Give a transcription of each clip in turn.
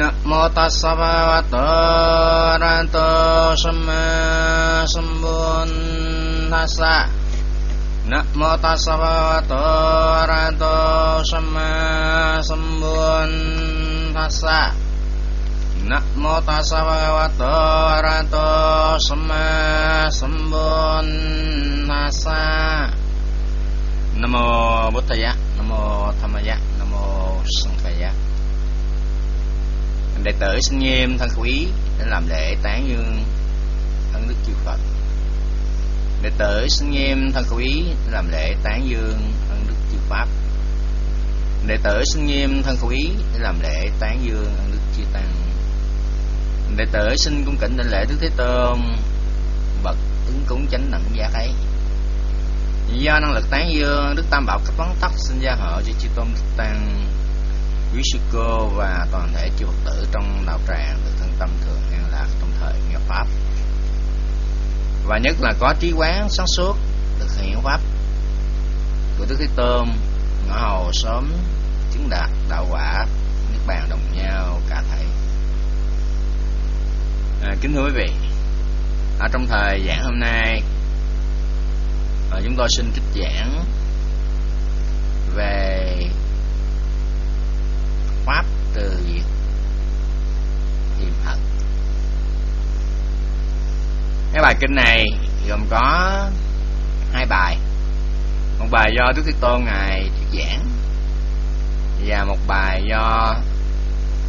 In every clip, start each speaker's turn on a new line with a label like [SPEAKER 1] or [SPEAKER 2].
[SPEAKER 1] นะโมตัสสะภะคะวะโตอะระหะโตสัมมาสัมพุทธัสสะนะโมตัสสะภะคะวะโตอะระหะโตสัมมาสัมพุทธัสสะนะโมตัสสะภะคะวะโตอะระหะโตสัมมาสัมพุทธัสสะนะโมพุทธายะ đệ tử sinh nghiêm thân quý để làm lễ tán dương ân đức chư Phật. Đệ tử sinh nghiêm thân quý để làm lễ tán dương ân đức chư Pháp. Đệ tử sinh nghiêm thân quý để làm lễ tán dương ân đức chư Tăng. Đệ tử xin cung kính đảnh lễ Đức Thế Tôn, bậc ứng cúng chánh đẳng giác ấy. Do năng lực tán dương, Đức Tam Bảo cấp vấn tắc sinh gia hộ cho chư Tôn Đức Tăng quý sư cô và toàn thể chư Phật tử trong đạo tràng được thân tâm thường an lạc trong thời nghe pháp. Và nhất là có trí quán sáng suốt được hiện pháp. Của Đức Thế Tôn ngõ hầu sớm chứng đạt đạo quả nước bàn đồng nhau cả thảy. À, kính thưa quý vị ở trong thời giảng hôm nay à, chúng tôi xin trích giảng về pháp từ việc hiềm hận cái bài kinh này gồm có hai bài. Một bài do đức thế tôn ngài thuyết giảng và một bài do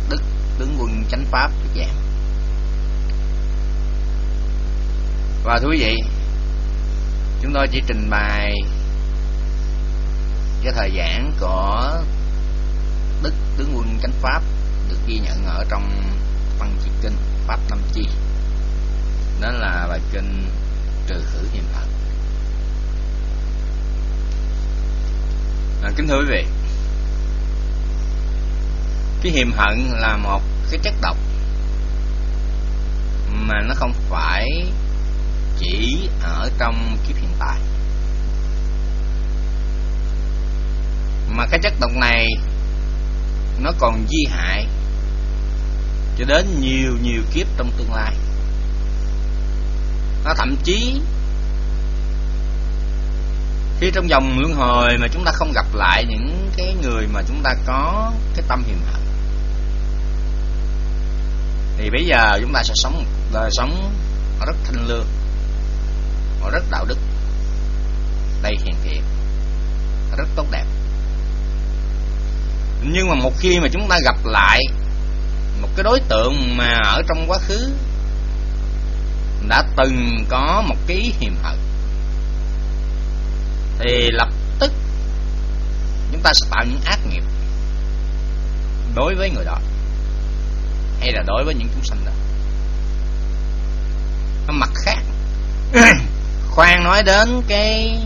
[SPEAKER 1] đức tướng quân chánh pháp thuyết giảng. Và thú vị, chúng tôi chỉ trình bày cái thời giảng của đức tướng quân chánh pháp được ghi nhận ở trong văn chi kinh pháp năm chi. Đó là bài kinh trừ khử hiềm hận à, kính thưa quý vị cái hiềm hận là một cái chất độc mà nó không phải chỉ ở trong kiếp hiện tại. Mà cái chất độc này nó còn di hại cho đến nhiều nhiều kiếp trong tương lai. Nó thậm chí khi trong dòng luân hồi mà chúng ta không gặp lại những cái người mà chúng ta có cái tâm hiềm hận, thì bây giờ chúng ta sẽ sống đời sống rất thanh lương, rất đạo đức, đầy hiền thiện, rất tốt đẹp nhưng mà một khi mà chúng ta gặp lại một cái đối tượng mà ở trong quá khứ đã từng có một cái hiềm hận, thì lập tức chúng ta sẽ tạo những ác nghiệp đối với người đó, hay là đối với những chúng sanh đó. Mặt khác, khoan nói đến cái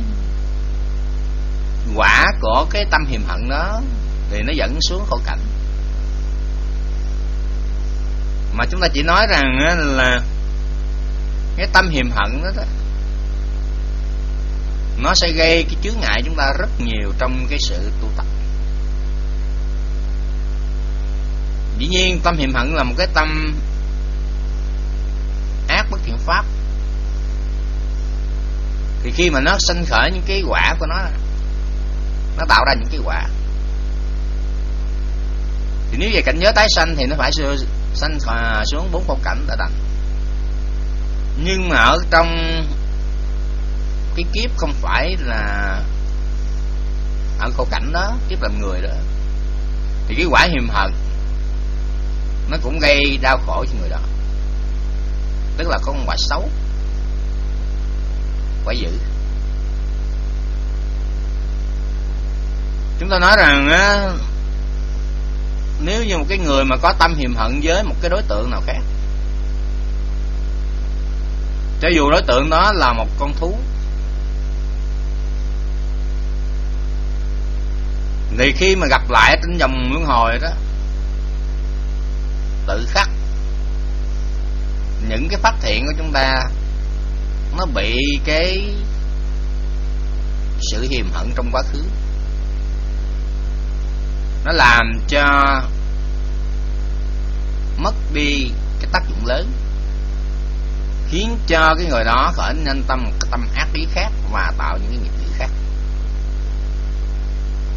[SPEAKER 1] quả của cái tâm hiềm hận đó thì nó dẫn xuống khổ cảnh. Mà chúng ta chỉ nói rằng là cái tâm hiềm hận đó, đó nó sẽ gây cái chướng ngại chúng ta rất nhiều trong cái sự tu tập. Dĩ nhiên tâm hiềm hận là một cái tâm ác bất thiện pháp. Thì khi mà nó sinh khởi những cái quả của nó nó tạo ra những cái quả thì nếu về cảnh giới tái sanh thì nó phải sanh à, xuống bốn phong cảnh đã đành. Nhưng mà ở trong cái kiếp không phải là ở khổ cảnh đó kiếp làm người đó thì cái quả hiềm hận nó cũng gây đau khổ cho người đó. Tức là có một quả xấu quả dữ. Chúng ta nói rằng á, nếu như một cái người mà có tâm hiềm hận với một cái đối tượng nào khác. Cho dù đối tượng đó là một con thú. Thì khi mà gặp lại trên dòng luân hồi đó, tự khắc, những cái phát hiện của chúng ta nó bị cái sự hiềm hận trong quá khứ nó làm cho mất đi cái tác dụng lớn, khiến cho cái người đó khởi nên tâm một cái tâm ác ý khác và tạo những cái nghiệp dữ khác.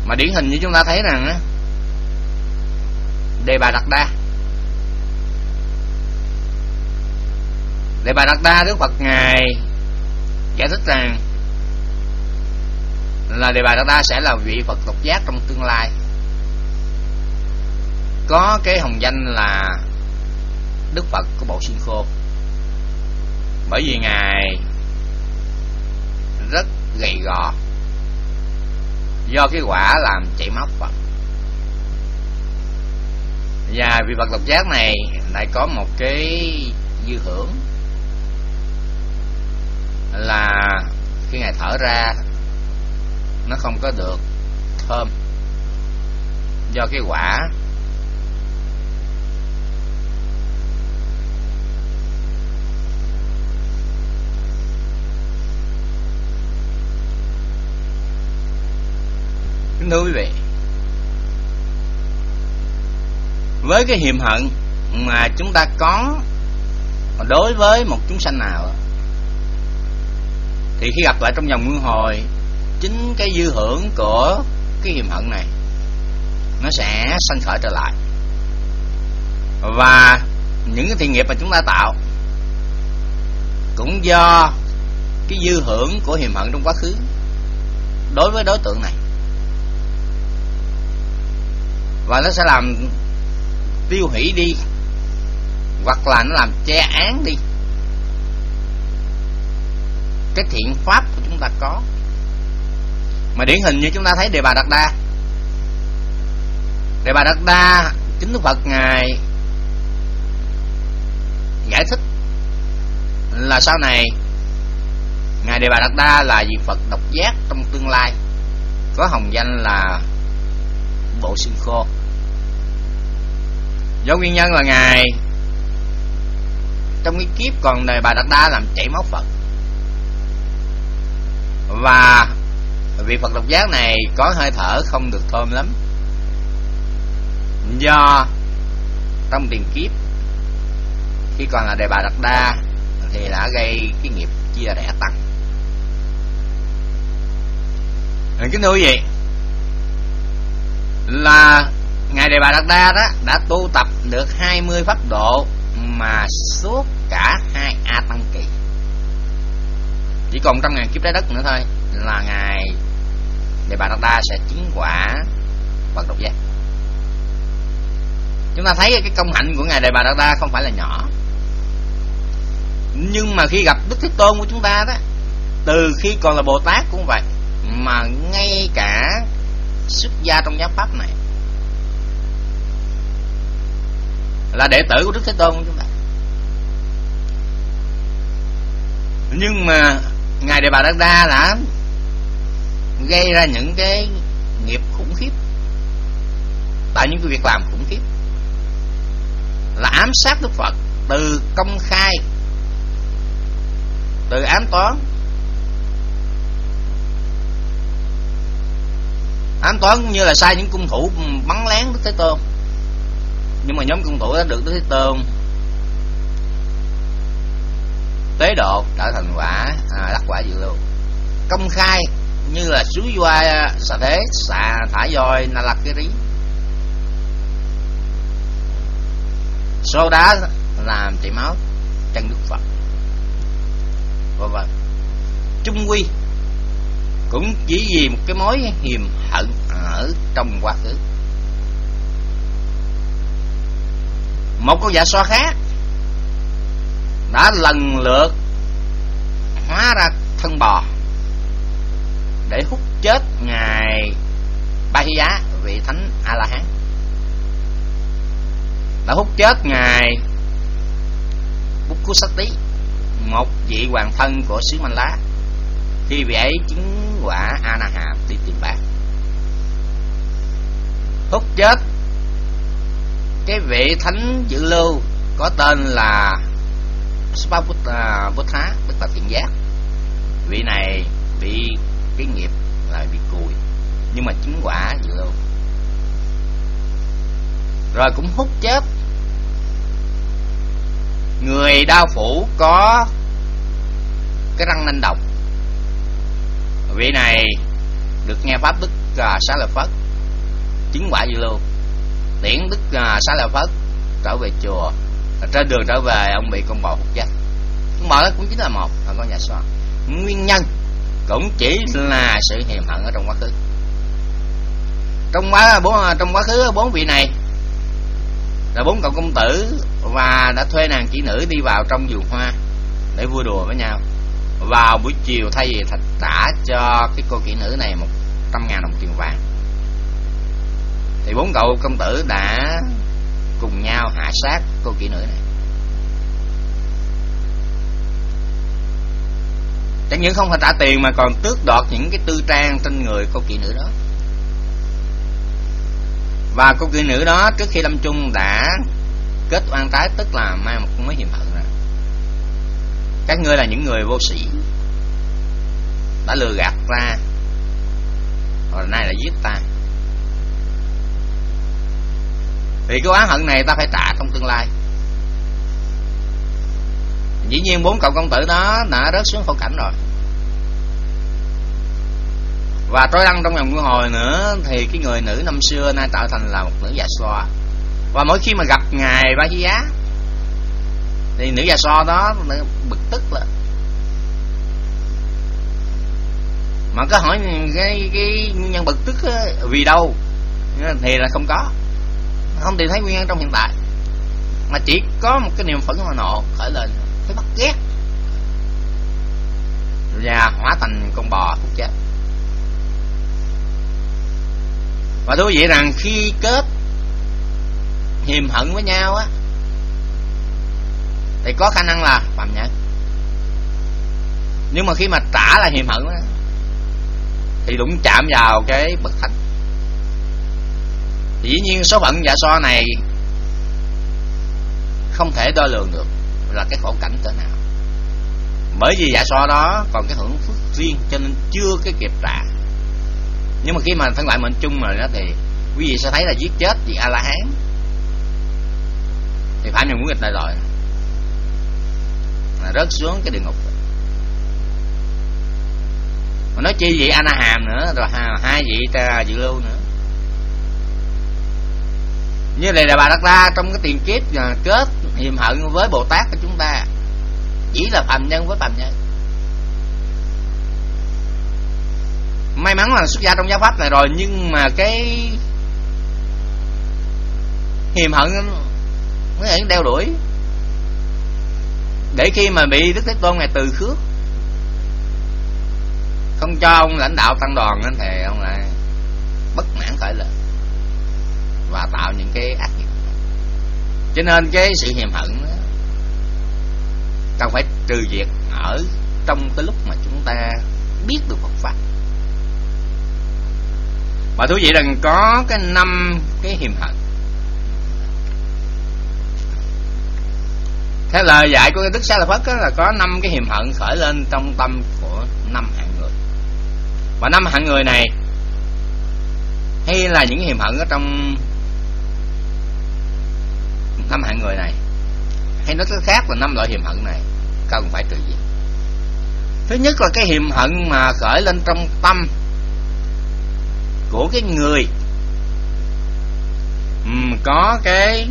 [SPEAKER 1] Mà điển hình như chúng ta thấy rằng á, đề bà đặt đa. Đề bà đặt đa, đức phật ngài giải thích rằng là đề bà đặt đa sẽ là vị phật độc giác trong tương lai có cái hồng danh là đức phật của bộ xuyên khô. Bởi vì ngài rất gầy gò do cái quả làm chảy máu phật. Và vị phật độc giác này lại có một cái dư hưởng là khi ngài thở ra, nó không có được thơm do cái quả kính thưa quý vị. Với cái hiềm hận mà chúng ta có đối với một chúng sanh nào thì khi gặp lại trong dòng luân hồi, chính cái dư hưởng của cái hiềm hận này, nó sẽ sanh khởi trở lại. Và những cái thiện nghiệp mà chúng ta tạo cũng do cái dư hưởng của hiềm hận trong quá khứ đối với đối tượng này và nó sẽ làm tiêu hủy đi. Hoặc là nó làm che án đi. Cái thiện pháp của chúng ta có. Mà điển hình như chúng ta thấy đề bà đạt đa. Đề bà đạt đa chính đức phật ngài giải thích là sau này ngài đề bà đạt đa là vị phật độc giác trong tương lai, có hồng danh là bộ xương khô do nguyên nhân là ngài. Trong cái kiếp còn đời bà đạt đa làm chảy máu phật. Và vị phật độc giác này có hơi thở không được thơm lắm. Do trong tiền kiếp, khi còn là đề bà đạt đa thì đã gây cái nghiệp chia rẽ tăng. Kính thưa quý vị, là ngài đề bà đạt đa đó đã tu tập được 20 pháp độ mà suốt cả hai a tăng kỳ. Chỉ còn trăm ngàn kiếp trái đất nữa thôi là ngài đề bà đạt đa sẽ chứng quả bậc độc giác. Chúng ta thấy cái công hạnh của ngài đề bà đạt đa không phải là nhỏ. Nhưng mà khi gặp đức thế tôn của chúng ta đó, từ khi còn là bồ tát cũng vậy, mà ngay cả xuất gia trong giáo pháp này là đệ tử của đức thế tôn chúng ta. Nhưng mà ngài đề bà đắc đa đã gây ra những cái nghiệp khủng khiếp. Tại những cái việc làm khủng khiếp. Là ám sát đức phật từ công khai, từ ám toán. Ám toán cũng như là sai những cung thủ bắn lén đức thế tôn nhưng mà nhóm công thủ đã được tới thế tôn tế độ trở thành quả à, đắc quả dự lưu công khai như là sứ doa xà thế xà thả voi na lạc cái rí. Số đá làm chảy máu chân đức phật. Vân vân trung quy cũng chỉ vì một cái mối hiềm hận ở trong quá khứ. Một con dạ xoa khác. Đã lần lượt hóa ra thân bò để hút chết ngài ba hy giá vị thánh a la hán đã hút chết ngài bút cú Sắc tí một vị hoàng thân của xứ manh lá khi vị ấy chứng quả a na hàm đi tìm bác hút chết cái vị thánh dự lưu có tên là Svabhuta Buddha tức là thiện giác. Vị này bị cái nghiệp là bị cùi nhưng mà chứng quả dự lưu. Rồi cũng hút chết. Người đao phủ có cái răng nanh độc. Vị này được nghe pháp đức à, xá lợi phất chứng quả dự lưu tiễn đức à, xá lợi phất trở về chùa. Trên đường trở về ông bị con bò hút chết con bò đó cũng chính là một là con nhà xoa nguyên nhân cũng chỉ là sự hiềm hận ở trong quá khứ. Trong quá à, bốn à, trong quá khứ bốn vị này là bốn cậu công tử và đã thuê nàng kỹ nữ đi vào trong vườn hoa để vui đùa với nhau. Vào buổi chiều thay vì thạch trả cho cái cô kỹ nữ này một trăm ngàn đồng tiền vàng thì bốn cậu công tử đã cùng nhau hạ sát cô kỹ nữ này. Chẳng những không phải trả tiền mà còn tước đoạt những cái tư trang trên người cô kỹ nữ đó. Và cô kỹ nữ đó trước khi lâm chung đã kết oan trái tức là mang một mối hiểm hận rồi các ngươi là những người vô sĩ, đã lừa gạt ra rồi nay lại giết ta. Thì cái oán hận này ta phải trả trong tương lai. Dĩ nhiên bốn cậu công tử đó đã rớt xuống khổ cảnh rồi. Và trói lăn trong vòng luân hồi nữa, thì cái người nữ năm xưa nay tạo thành là một nữ già xoa và mỗi khi mà gặp ngài ba chi giá thì nữ già so đó bực tức lên. Mà có hỏi cái cái nguyên nhân bực tức vì đâu? Thì là không có không tìm thấy nguyên nhân trong hiện tại. Mà chỉ có một cái niềm phẫn nộ khởi lên. Thấy bắt ghét. Và hóa thành con bò cũng chết. Và thú vị rằng khi kết hiềm hận với nhau á, thì có khả năng là phạm nhẫn nhưng mà khi mà trả là hiềm hận á, thì đụng chạm vào cái bậc thánh dĩ nhiên số phận dạ so này không thể đo lường được là cái khổ cảnh cỡ nào. Bởi vì dạ so đó còn cái hưởng phước riêng cho nên chưa cái kịp trả. Nhưng mà khi mà phân lại mệnh chung rồi đó thì quý vị sẽ thấy là giết chết vị a la hán thì phải nhân muốn nghịch đại rồi. Là rớt xuống cái địa ngục. Mà nói chi vị a na hàm nữa, rồi hai vị ta dự lưu nữa như này là bà đặt ra trong cái tiền kiếp kết hiềm hận với bồ tát của chúng ta. Chỉ là phàm nhân với phàm nhân. May mắn là xuất gia trong giáo pháp này rồi, nhưng mà cái hiềm hận nó vẫn đeo đuổi. Để khi mà bị đức thế tôn này từ khước, không cho ông lãnh đạo tăng đoàn, thì ông lại bất mãn khởi lên và tạo những cái ác nghiệp. Cho nên cái sự hiềm hận cần phải trừ diệt ở trong cái lúc mà chúng ta biết được Phật pháp. Và thú vị rằng có cái năm cái hiềm hận. Theo lời dạy của đức sa la phất là có năm cái hiềm hận khởi lên trong tâm của năm hạng người. Và năm hạng người này hay là những hiềm hận ở trong năm hạng người này. Hay nói cách khác là năm loại hiềm hận này. Cần phải trừ diệt. Thứ nhất là cái hiềm hận mà khởi lên trong tâm của cái người. Có cái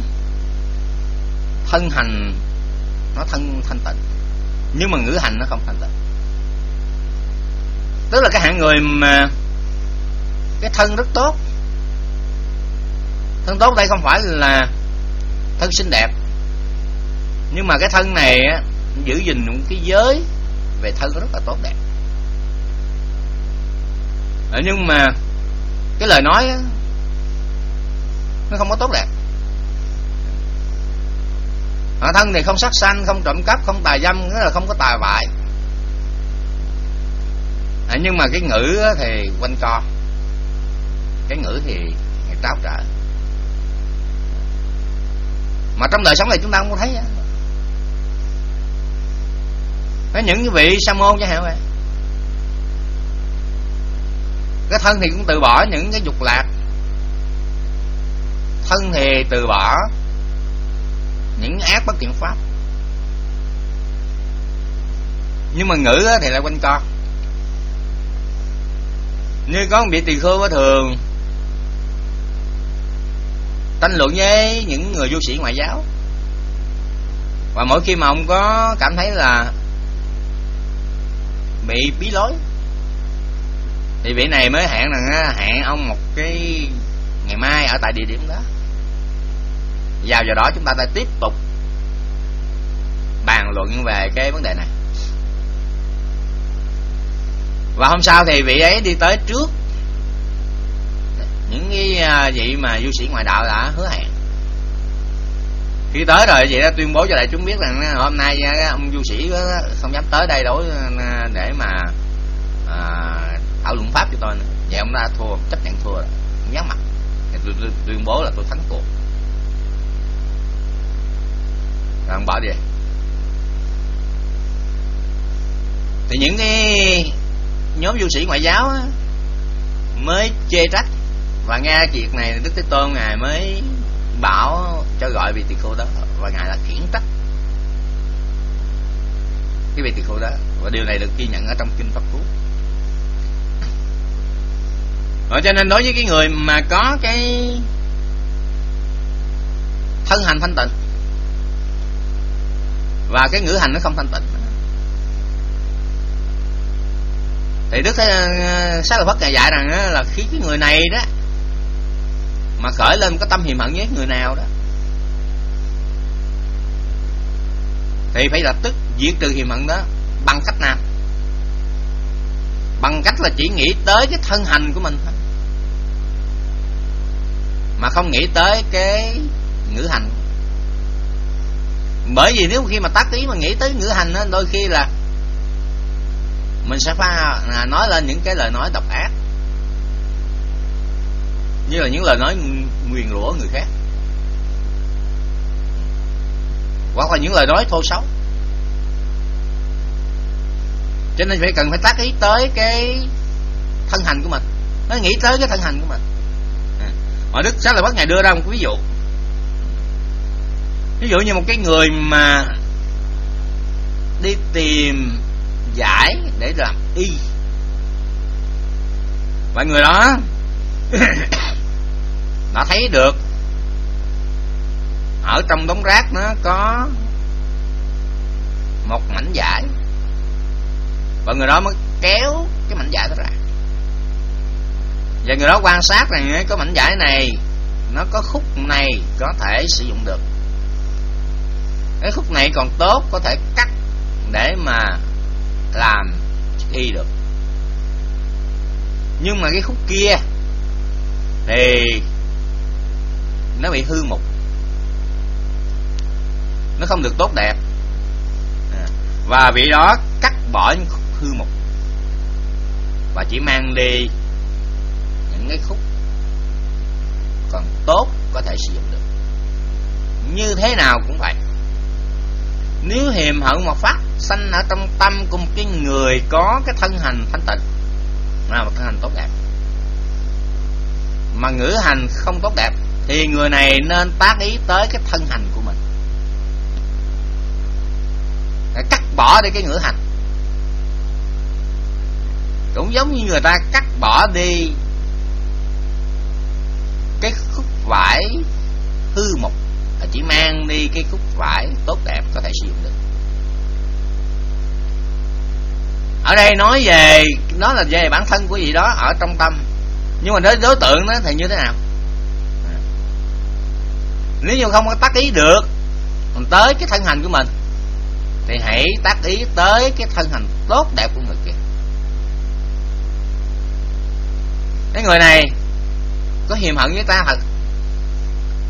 [SPEAKER 1] thân hành, nó thân, thanh tịnh. Nhưng mà ngữ hành nó không thanh tịnh. Tức là cái hạng người mà cái thân rất tốt. Thân tốt đây không phải là thân xinh đẹp. Nhưng mà cái thân này á, giữ gìn những cái giới về thân rất là tốt đẹp. À, nhưng mà cái lời nói á, nó không có tốt đẹp. À, thân thì không sát sanh không trộm cắp không tà dâm nghĩa là không có tà bại. À, nhưng mà cái ngữ á, thì quanh co. Cái ngữ thì tráo trở mà trong đời sống này chúng ta không có thấy cái những vị sa môn chẳng hạn vậy. Cái thân thì cũng từ bỏ những cái dục lạc. Thân thì từ bỏ những ác bất thiện pháp. Nhưng mà ngữ thì lại quanh co. Như có một vị tỳ khưu thường tranh luận với những người du sĩ ngoại giáo. Và mỗi khi mà ông có cảm thấy là bị bí lối, thì vị này mới hẹn rằng à, hẹn ông một cái ngày mai ở tại địa điểm đó. Vào giờ đó chúng ta sẽ tiếp tục bàn luận về cái vấn đề này. Và hôm sau thì vị ấy đi tới trước những cái à, vị mà du sĩ ngoại đạo đã hứa hẹn. Khi tới rồi vậy đã tuyên bố cho đại chúng biết rằng à, hôm nay à, ông du sĩ không dám tới đây đối để mà à, thảo luận pháp cho tôi nữa. Vậy ông đã thua chấp nhận thua rồi. Không dám mặt. Tôi, tôi, tuyên bố là tôi thắng cuộc. Rồi ông bỏ đi. Thì những cái nhóm du sĩ ngoại giáo á, mới chê trách và nghe việc này, đức thế tôn ngài mới bảo cho gọi vị tỳ khưu đó, và ngài đã khiển trách cái vị tỳ khưu đó. Và điều này được ghi nhận ở trong kinh pháp cú. Và cho nên đối với cái người mà có cái thân hành thanh tịnh, và cái ngữ hành nó không thanh tịnh, thì đức thế ờ, sát lợi phất ngài dạy rằng là khi cái người này đó mà khởi lên có tâm hiềm hận với người nào đó. Thì phải lập tức diệt trừ hiềm hận đó bằng cách nào? Bằng cách là chỉ nghĩ tới cái thân hành của mình thôi. Mà không nghĩ tới cái ngữ hành. Bởi vì nếu khi mà tác ý mà nghĩ tới ngữ hành đó, đôi khi là mình sẽ pha à, nói lên những cái lời nói độc ác. Như là những lời nói nguyền rủa người khác. Hoặc là những lời nói thô xấu. Cho nên phải cần phải tác ý tới cái thân hành của mình. Nó nghĩ tới cái thân hành của mình. À. đức sáng là bắt ngày đưa ra một ví dụ. Ví dụ như một cái người mà đi tìm giải để làm y. Và người đó nó thấy được. Ở trong đống rác nó có một mảnh vải. Và người đó mới kéo cái mảnh vải đó ra. Và người đó quan sát rằng có mảnh vải này nó có khúc này có thể sử dụng được. Cái khúc này còn tốt, có thể cắt để mà làm y được. Nhưng mà cái khúc kia thì nó bị hư mục. Nó không được tốt đẹp. À, và vị đó cắt bỏ những khúc hư mục và chỉ mang đi những cái khúc còn tốt có thể sử dụng được. Như thế nào cũng vậy. Nếu hiềm hận một phát sanh ở trong tâm của một cái người có cái thân hành thanh tịnh, là một thân hành tốt đẹp. Mà ngữ hành không tốt đẹp thì người này nên tác ý tới cái thân hành của mình. Để cắt bỏ đi cái ngữ hành. Cũng giống như người ta cắt bỏ đi cái khúc vải hư mục chỉ mang đi cái khúc vải tốt đẹp có thể sử dụng được. Ở đây nói về nó là về bản thân của gì đó ở trong tâm. Nhưng mà đối đối tượng đó thì như thế nào? Nếu như không có tác ý được mình tới cái thân hành của mình, thì hãy tác ý tới cái thân hành tốt đẹp của người kia. Cái người này có hiềm hận với ta thật,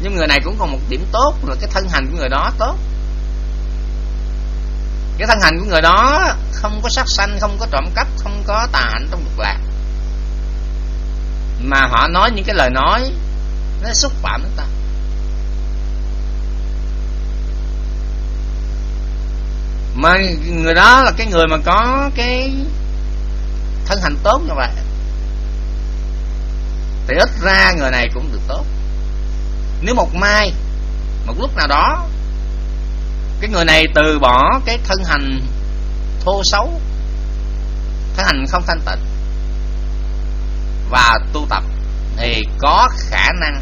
[SPEAKER 1] nhưng người này cũng còn một điểm tốt, là cái thân hành của người đó tốt. Cái thân hành của người đó không có sát sanh, không có trộm cắp, không có tà hạnh trong cực lạc mà họ nói những cái lời nói, nó xúc phạm chúng ta. Mà người đó là cái người mà có cái thân hành tốt như vậy. Thì ít ra người này cũng được tốt. Nếu một mai, một lúc nào đó, cái người này từ bỏ cái thân hành thô xấu, thân hành không thanh tịnh, và tu tập, thì có khả năng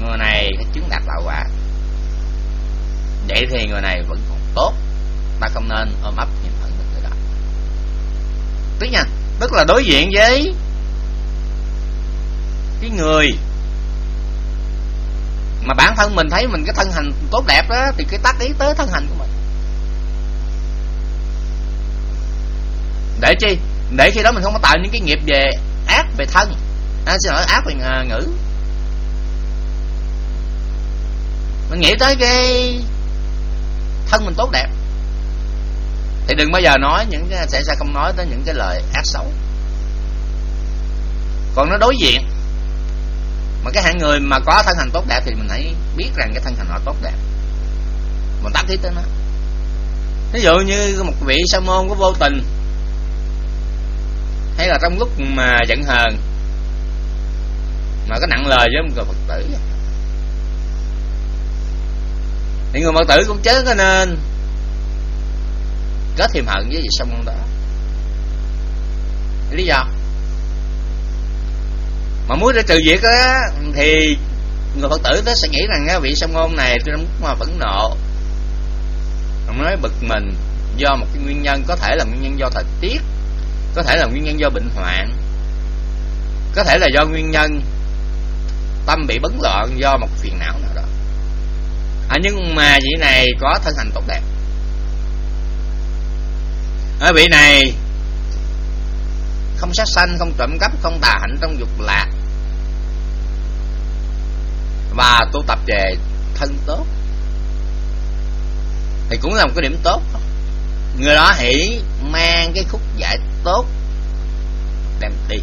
[SPEAKER 1] người này chứng đạt đạo quả. Vậy thì người này vẫn còn tốt ta không nên ôm ấp niềm hận được người đó. Tức nha tức là đối diện với cái người mà bản thân mình thấy mình cái thân hành tốt đẹp đó thì cái tác ý tới thân hành của mình. Để chi? Để khi đó mình không có tạo những cái nghiệp về ác về thân. À, xin lỗi ác về ngữ. Mình nghĩ tới cái thân mình tốt đẹp thì đừng bao giờ nói những cái sẽ sẽ không nói tới những cái lời ác xấu. Còn nó đối diện, mà cái hạng người mà có thân hành tốt đẹp thì mình hãy biết rằng cái thân hành họ tốt đẹp. Mình tác thiết tới nó. Ví dụ như một vị sa môn có vô tình, hay là trong lúc mà giận hờn, mà có nặng lời với một người phật tử. Thì người phật tử cũng chớ có nên có thêm hận với vị sa môn đó lý do? Mà muốn để trừ diệt á thì người phật tử đó sẽ nghĩ rằng á, vị sa môn này tôi mà phẫn nộ. Ông nói bực mình do một cái nguyên nhân có thể là nguyên nhân do thời tiết có thể là nguyên nhân do bệnh hoạn có thể là do nguyên nhân tâm bị bấn loạn do một phiền não nào đó. À, nhưng mà vị này có thân hành tốt đẹp ở vị này, không sát sanh, không trộm cắp, không tà hạnh trong dục lạc. Và tu tập về thân tốt. Thì cũng là một cái điểm tốt. Người đó hãy mang cái khúc giải tốt đem đi.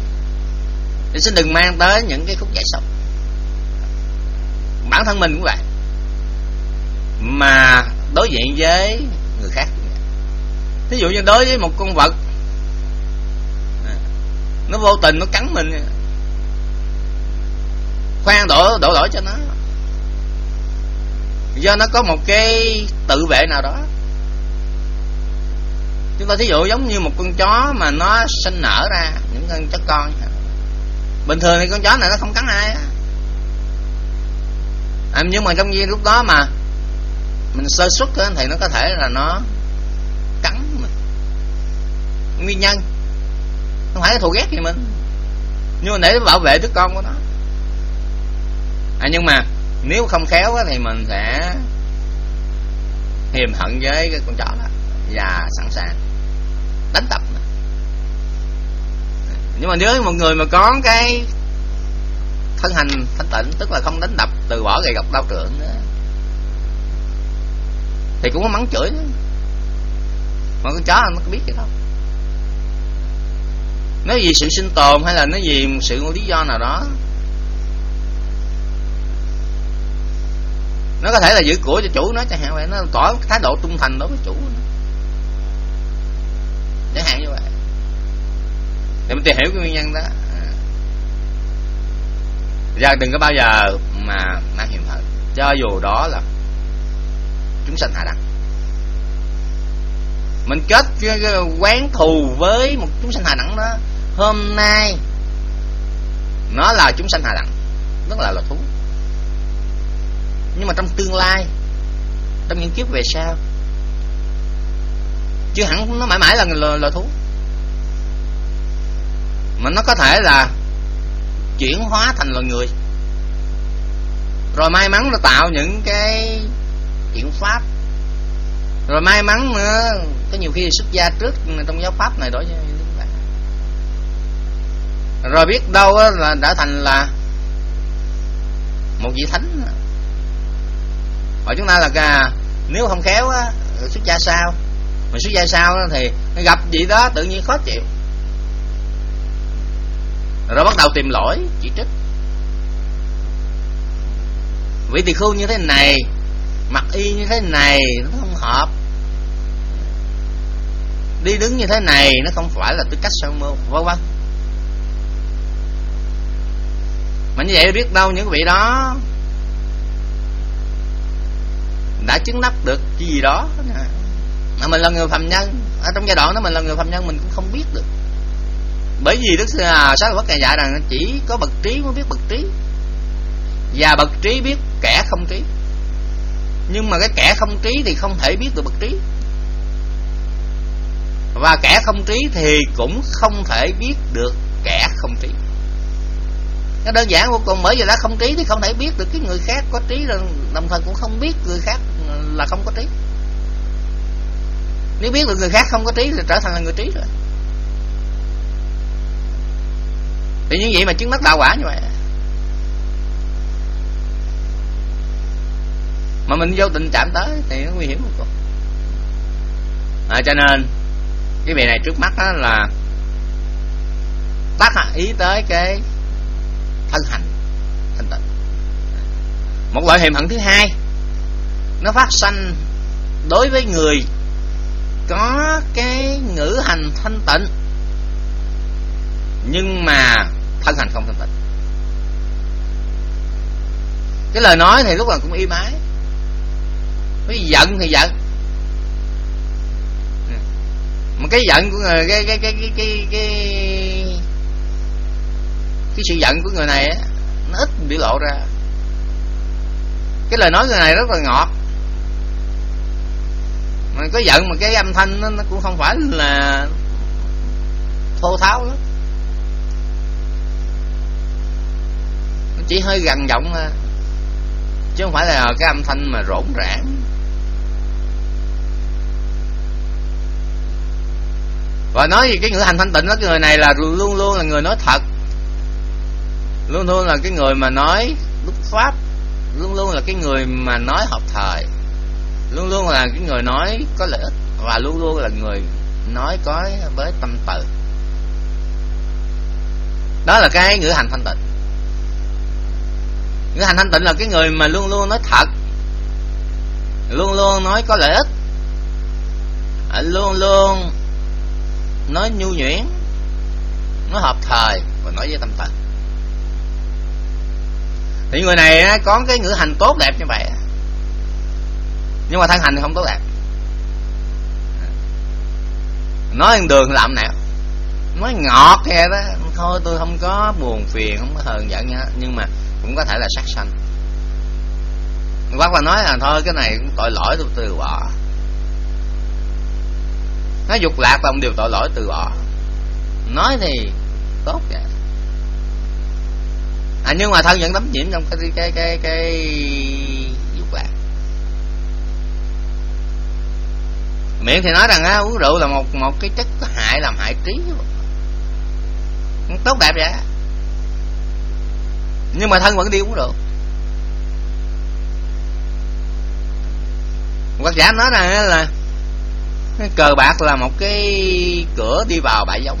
[SPEAKER 1] Thì xin đừng mang tới những cái khúc giải xấu. Bản thân mình cũng vậy. Mà đối diện với người khác ví dụ như đối với một con vật nó vô tình nó cắn mình. Khoan đổ đổ lỗi cho nó. Do nó có một cái tự vệ nào đó. Chúng ta thí dụ giống như một con chó mà nó sinh nở ra những con chó con. Bình thường thì con chó này nó không cắn ai á. À, nhưng mà trong khi lúc đó mà mình sơ xuất thì nó có thể là nó cắn nguyên nhân. Không phải là thù ghét gì mình. Nhưng mà để bảo vệ đứa con của nó. À, nhưng mà nếu không khéo á, thì mình sẽ hiềm hận với cái con chó đó và sẵn sàng đánh đập nhưng mà nếu một người mà có cái thân hành thanh tịnh tức là không đánh đập từ bỏ gậy gọc đau trưởng nữa thì cũng có mắng chửi nữa. mà con chó nó có biết gì đâu nó vì sự sinh tồn hay là nó vì một sự lý do nào đó? Nó có thể là giữ của cho chủ nó chẳng hạn vậy. Nó tỏ thái độ trung thành đối với chủ nó. Chẳng hạn như vậy. Để mình tìm hiểu cái nguyên nhân đó. Ra đừng có bao giờ mà mang hiểm hận cho dù đó là chúng sanh hạ đẳng. Mình kết quán thù với một chúng sanh hạ đẳng đó hôm nay. Nó là chúng sanh hạ đẳng. Rất là là thú. Nhưng mà trong tương lai trong những kiếp về sau chứ hẳn nó mãi mãi là là, là thú. Mà nó có thể là chuyển hóa thành loài người. Rồi may mắn nó tạo những cái chuyện pháp. Rồi may mắn nữa có nhiều khi xuất gia trước trong giáo pháp này đối với rồi biết đâu là đã thành là một vị thánh. Hỏi chúng ta là gà, nếu không khéo á, xuất gia sao? Mà xuất gia sao thì gặp gì đó tự nhiên khó chịu. Rồi bắt đầu tìm lỗi, chỉ trích. Vị tỳ khưu như thế này, mặc y như thế này, nó không hợp. Đi đứng như thế này, nó không phải là tư cách sao môn, vân vân. Mà như vậy biết đâu những vị đó đã chứng đắc được cái gì đó. Mà mình là người phạm nhân ở trong giai đoạn đó mình là người phạm nhân mình cũng không biết được. Bởi vì đức à, sáu bất ngài dạy rằng chỉ có bậc trí mới biết bậc trí. Và bậc trí biết kẻ không trí nhưng mà cái kẻ không trí thì không thể biết được bậc trí. Và kẻ không trí thì cũng không thể biết được kẻ không trí nó đơn giản vô cùng bởi vì đã không trí thì không thể biết được cái người khác có trí rồi đồng thời cũng không biết người khác là không có trí. Nếu biết được người khác không có trí thì trở thành là người trí rồi. Thì như vậy mà chứng mắt đạo quả như vậy. Mà mình vô tình chạm tới thì nó nguy hiểm một cùng. À, cho nên cái vị này trước mắt đó là tác ý tới cái thân hành thanh tịnh. Một loại hiểm hận thứ hai nó phát sanh đối với người có cái ngữ hành thanh tịnh nhưng mà thân hành không thanh tịnh. Cái lời nói thì lúc nào cũng im ái cái giận thì giận. Mà cái giận của người cái cái cái cái cái cái, cái sự giận của người này á nó ít biểu lộ ra. Cái lời nói người này rất là ngọt. Mà có giận mà cái âm thanh nó, nó cũng không phải là thô tháo lắm. Nó chỉ hơi gần giọng thôi chứ không phải là cái âm thanh mà rỗn rãng và nói gì cái ngữ hành thanh tịnh đó cái người này là luôn luôn là người nói thật luôn luôn là cái người mà nói đức pháp. Luôn luôn là cái người mà nói hợp thời. Luôn luôn là cái người nói có lợi ích. Và luôn luôn là người nói có với tâm từ. Đó là cái ngữ hành thanh tịnh. Ngữ hành thanh tịnh là cái người mà luôn luôn nói thật. Luôn luôn nói có lợi ích. À, luôn luôn nói nhu nhuyễn, nói hợp thời và nói với tâm tịnh thì người này có cái ngữ hành tốt đẹp như vậy nhưng mà thân hành thì không tốt đẹp. Nói đường làm nào nói ngọt kìa đó, thôi tôi không có buồn phiền, không có hờn giận nha. Nhưng mà cũng có thể là sát sanh. Hoặc là nói là thôi, cái này cũng tội lỗi tôi, từ bỏ. Nói dục lạc là một điều tội lỗi từ bỏ. Nói thì tốt vậy à nhưng mà thân vẫn đắm nhiễm trong cái cái cái cái dục lạc. Miệng thì nói rằng á, uống rượu là một một cái chất có hại làm hại trí tốt đẹp vậy nhưng mà thân vẫn đi uống rượu. Hoặc giả nói rằng là cờ bạc là một cái cửa đi vào bãi giống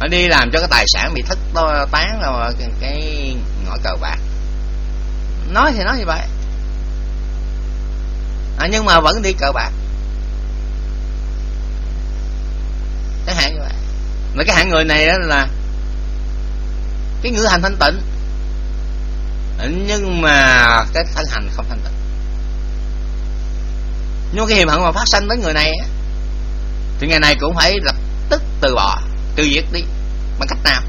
[SPEAKER 1] nó đi làm cho cái tài sản bị thất tán là cái, cái ngõ cờ bạc. Nói thì nói như vậy. À, nhưng mà vẫn đi cờ bạc. Cái hạng như vậy. Mà cái hạng người này đó là cái ngữ hành thanh tịnh. Nhưng mà cái thân hành không thanh tịnh. Nhưng cái hiềm hận mà phát sinh với người này thì ngày này cũng phải lập tức từ bỏ từ diệt đi, bằng cách nào?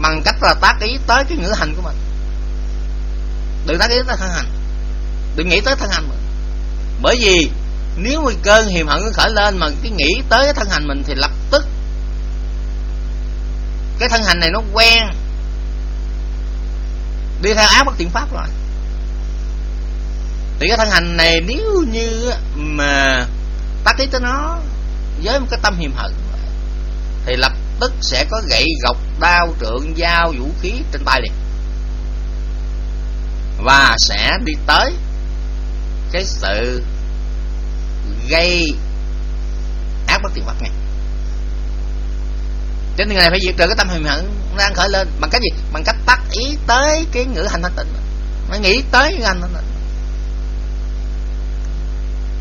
[SPEAKER 1] Bằng cách là tác ý tới cái ngữ hành của mình. Đừng tác ý tới thân hành. Đừng nghĩ tới thân hành mình. Bởi vì nếu mà cơn hiềm hận khởi lên mà cái nghĩ tới cái thân hành mình thì lập tức cái thân hành này nó quen. Đi theo ác bất tiện pháp rồi. Thì cái thân hành này nếu như mà tác ý tới nó với một cái tâm hiềm hận thì lập tức sẽ có gậy gộc đao trượng dao vũ khí trên tay. Liền và sẽ đi tới cái sự gây ác bất tiền vật này. Trên này phải diệt trừ cái tâm hiềm hận đang khởi lên bằng cách gì? Bằng cách tác ý tới cái ngữ hành thanh tịnh. Nó nghĩ tới cái hành thanh tịnh.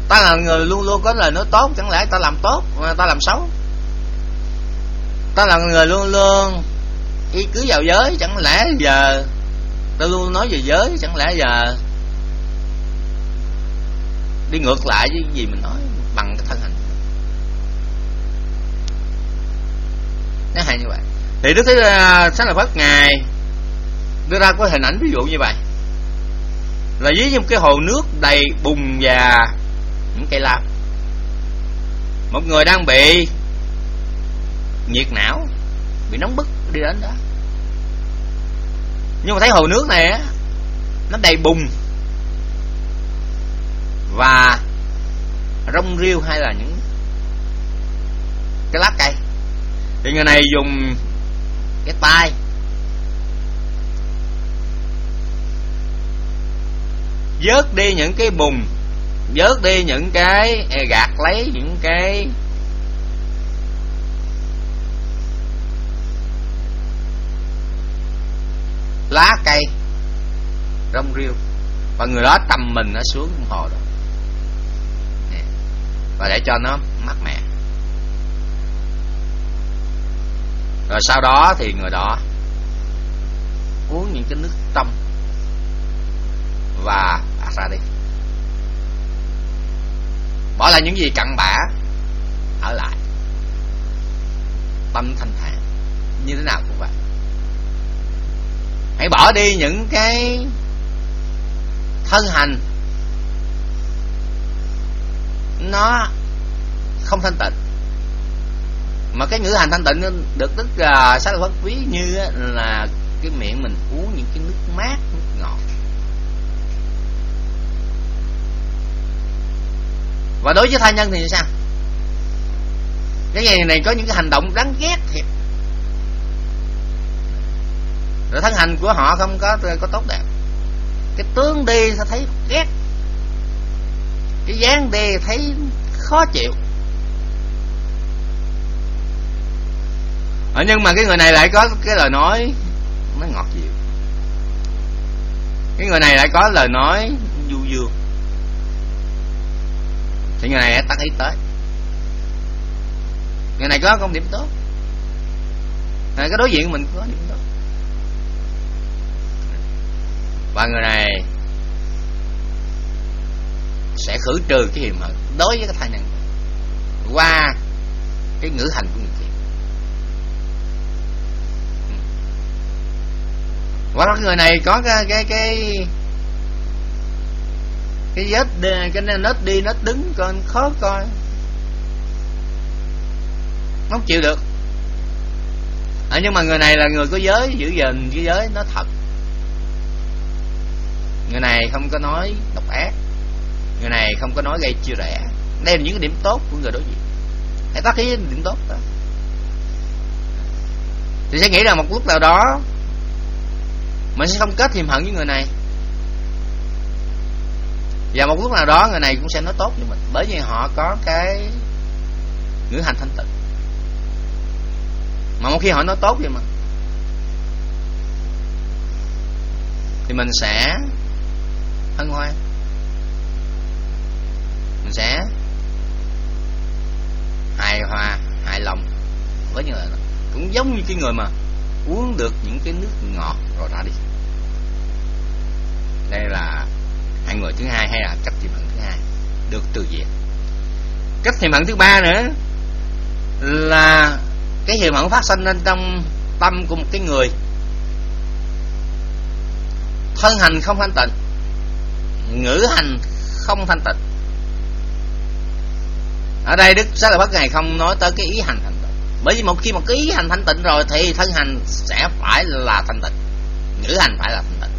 [SPEAKER 1] Ta là người luôn luôn có lời nói tốt, chẳng lẽ ta làm tốt mà ta làm xấu? Ta là người luôn luôn. Y cứ vào giới, chẳng lẽ giờ? Ta luôn nói về giới, chẳng lẽ giờ? Đi ngược lại với gì mình nói, bằng cái thân hành nó hay như vậy. Thì đức thế sáng là phát ngài đưa ra có hình ảnh ví dụ như vậy. Là dưới một cái hồ nước đầy bùn và những cây lao một người đang bị nhiệt não, bị nóng bức đi đến đó. Nhưng mà thấy hồ nước này á, nó đầy bùn. Và rong rêu hay là những cái lá cây. Thì người này dùng cái tay vớt đi những cái bùn, vớt đi những cái gạt lấy những cái lá cây, rong rêu và người đó tầm mình nó xuống hồ đó. Và để cho nó mát mẻ. Rồi sau đó thì người đó uống những cái nước trong và ra đi. Bỏ lại những gì cặn bã ở lại. Tâm thanh thản. Như thế nào cũng vậy hãy bỏ đi những cái thân hành. Nó không thanh tịnh. Mà cái ngữ hành thanh tịnh được tức là sát bất quý như là cái miệng mình uống những cái nước mát, nước ngọt. Và đối với tha nhân thì sao? Cái ngày này có những cái hành động đáng ghét thiệt rồi thân hành của họ không có có tốt đẹp. Cái tướng đi sẽ thấy ghét. Cái dáng đi thấy khó chịu. Ở nhưng mà cái người này lại có cái lời nói nó ngọt dịu. Cái người này lại có lời nói du dương. Thì người này tắt ý tới. Người này có công điểm tốt. Này cái đối diện của mình có điểm tốt và người này sẽ khử trừ cái hiềm hận đối với cái thai nhân qua cái ngữ hành của người kia. Và cái người này có cái cái cái cái vết cái nết đi nết đứng con khó coi. Không chịu được. À, nhưng mà người này là người có giới giữ gìn cái giới nó thật người này không có nói độc ác. Người này không có nói gây chia rẽ. Đây là những cái điểm tốt của người đối diện. Hãy tác ý điểm tốt đó. Thì sẽ nghĩ rằng một lúc nào đó, mình sẽ không kết hiềm hận với người này. Và một lúc nào đó, người này cũng sẽ nói tốt với mình, bởi vì họ có cái ngữ hành thanh tịnh. Mà một khi họ nói tốt với mình, thì mình sẽ hân hoan. Mình sẽ hài hòa, hài lòng. Với những người đó cũng giống như cái người mà uống được những cái nước ngọt rồi ra đi. Đây là hai người thứ hai hay là cách tìm hận thứ hai? Được từ diệt cách tìm hận thứ ba nữa là cái hiềm hận phát sinh lên trong tâm của một cái người thân hành không thanh tịnh ngữ hành không thanh tịnh. Ở đây đức xá lợi bất ngài không nói tới cái ý hành thanh tịnh. Bởi vì một khi một cái ý hành thanh tịnh rồi thì thân hành sẽ phải là thanh tịnh. Ngữ hành phải là thanh tịnh.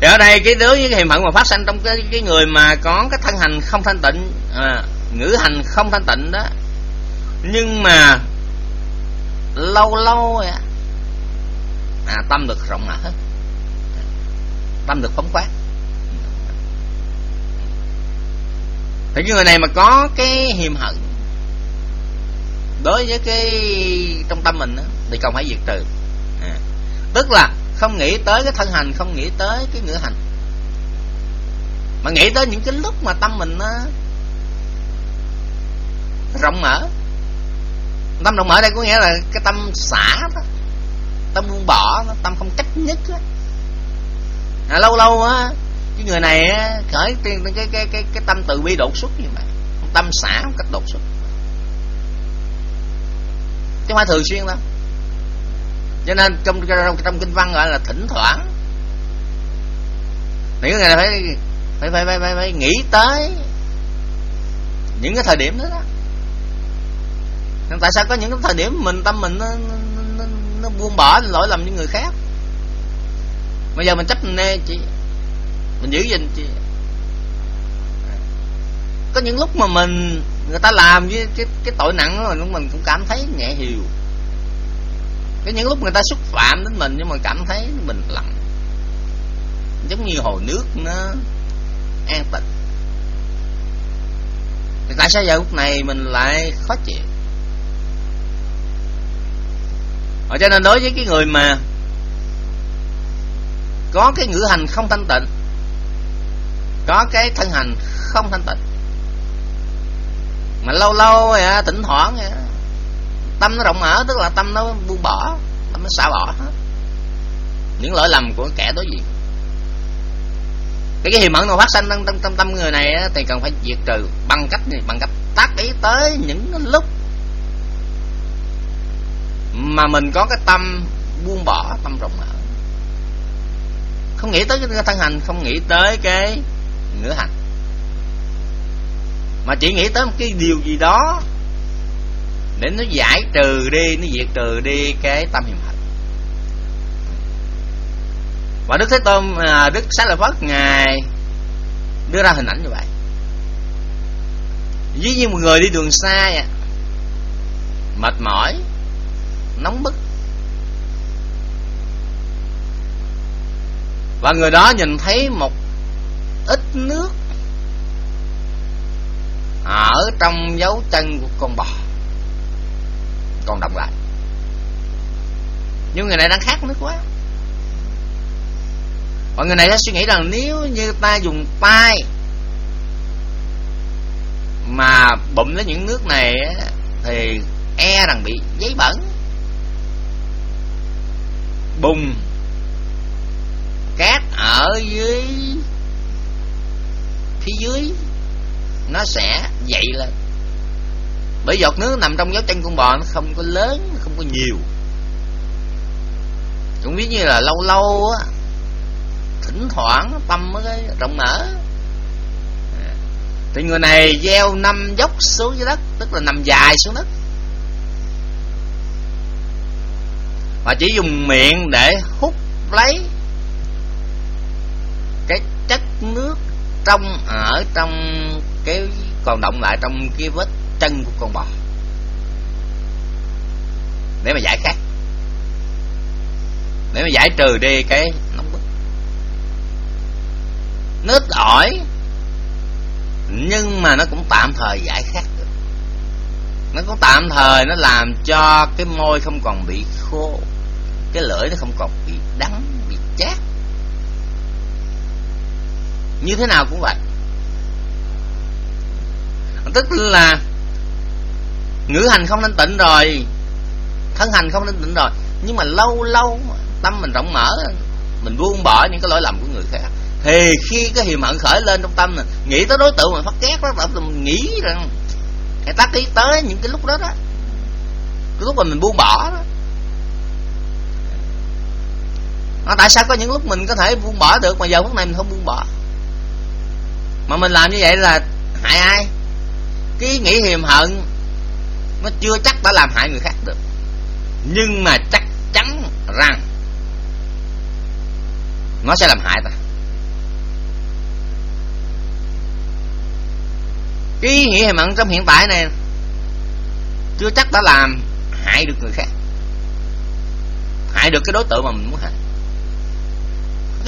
[SPEAKER 1] Thì ở đây cái đối với cái hiềm hận mà phát sinh trong cái cái người mà có cái thân hành không thanh tịnh à, ngữ hành không thanh tịnh đó. Nhưng mà lâu lâu à, tâm được rộng mở hết tâm được phóng khoáng. Thì cái người này mà có cái hiềm hận đối với cái trong tâm mình đó, thì cần phải diệt trừ. À. tức là không nghĩ tới cái thân hành không nghĩ tới cái ngữ hành. Mà nghĩ tới những cái lúc mà tâm mình nó rộng mở tâm rộng mở đây có nghĩa là cái tâm xả đó tâm buông bỏ tâm không cách nhất đó. à, lâu lâu á cái người này á khởi cái cái cái cái, cái tâm từ bi đột xuất như vậy. Tâm xả một cách đột xuất. Chứ không phải thường xuyên đâu. Cho nên trong trong, trong kinh văn gọi là thỉnh thoảng. Những người này phải phải phải phải phải, phải nghĩ tới những cái thời điểm đó đó nên tại sao có những cái thời điểm mình tâm mình nó, nó, nó, buông bỏ lỗi lầm những người khác? Bây giờ mình chấp nê chị. Mình giữ gìn chị. Có những lúc mà mình người ta làm với cái cái tội nặng đó mình cũng cảm thấy nhẹ hiều có những lúc người ta xúc phạm đến mình nhưng mà cảm thấy bình lặng. Giống như hồ nước nó an tịnh. Thì tại sao giờ lúc này mình lại khó chịu? Ở cho nên đối với cái người mà có cái ngữ hành không thanh tịnh có cái thân hành không thanh tịnh mà lâu lâu à, thỉnh thoảng à, tâm nó rộng mở tức là tâm nó buông bỏ tâm nó xả bỏ hết. Những lỗi lầm của kẻ đối diện. Cái cái hiềm mẫn nó phát sinh trong tâm tâm tâm người này á, thì cần phải diệt trừ bằng cách gì bằng cách tác ý tới những lúc mà mình có cái tâm buông bỏ, tâm rộng mở. Không nghĩ tới cái thân hành, không nghĩ tới cái ngữ hành. Mà chỉ nghĩ tới một cái điều gì đó để nó giải trừ đi, nó diệt trừ đi cái tâm hiểm hạnh và đức thế tôn à, đức xá lợi phất ngài đưa ra hình ảnh như vậy. Ví như một người đi đường xa, mệt mỏi nóng bức. Và người đó nhìn thấy một ít nước ở trong dấu chân của con bò. Còn động lại. Nhưng người này đang khát nước quá. Và người này đã suy nghĩ rằng nếu như ta dùng tay mà bụm lấy những nước này thì e rằng bị giấy bẩn bùng cát ở dưới, phía dưới, nó sẽ dậy lên. Bởi giọt nước nằm trong dấu chân con bò nó không có lớn không có nhiều. Cũng ví như là lâu lâu á, thỉnh thoảng tâm mới cái rộng mở. Thì người này gieo năm dốc xuống dưới đất, tức là nằm dài xuống đất. Mà chỉ dùng miệng để hút lấy cái chất nước trong, ở trong cái còn động lại trong cái vết chân của con bò. Để mà giải khát. Để mà giải trừ đi cái nóng bức. Nước ỏi, nhưng mà nó cũng tạm thời giải khát được. Nó cũng tạm thời nó làm cho cái môi không còn bị khô cái lưỡi nó không còn bị đắng bị chát. Như thế nào cũng vậy. Tức là ngữ hành không nên tịnh rồi thân hành không nên tịnh rồi. Nhưng mà lâu lâu tâm mình rộng mở mình buông bỏ những cái lỗi lầm của người khác. Thì khi cái hiềm hận khởi lên trong tâm này, nghĩ tới đối tượng mà phát ghét đó mình nghĩ rằng người ta đi tới những cái lúc đó đó. Cái lúc mà mình buông bỏ đó. À, tại sao có những lúc mình có thể buông bỏ được mà giờ phút này mình không buông bỏ? Mà mình làm như vậy là hại ai? Cái nghĩ hiềm hận nó chưa chắc đã làm hại người khác được. Nhưng mà chắc chắn rằng nó sẽ làm hại ta. Cái ý nghĩa hiềm hận trong hiện tại này chưa chắc đã làm hại được người khác. Hại được cái đối tượng mà mình muốn hại